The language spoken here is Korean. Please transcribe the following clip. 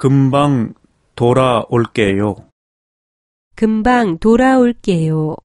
금방 돌아올게요. 금방 돌아올게요.